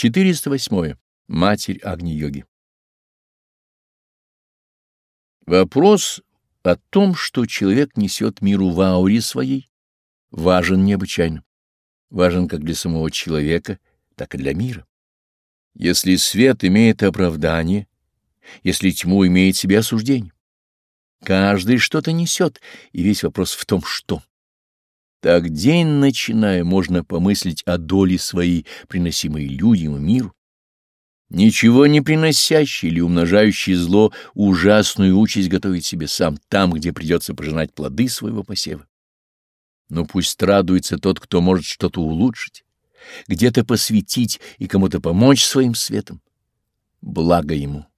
408. Матерь Агни-йоги. Вопрос о том, что человек несет миру в ауре своей, важен необычайно. Важен как для самого человека, так и для мира. Если свет имеет оправдание, если тьму имеет себе осуждение. Каждый что-то несет, и весь вопрос в том, что. Так день начиная, можно помыслить о доле своей, приносимой людям и миру. Ничего не приносящий или умножающий зло ужасную участь готовит себе сам там, где придется пожинать плоды своего посева. Но пусть радуется тот, кто может что-то улучшить, где-то посвятить и кому-то помочь своим светом. Благо ему.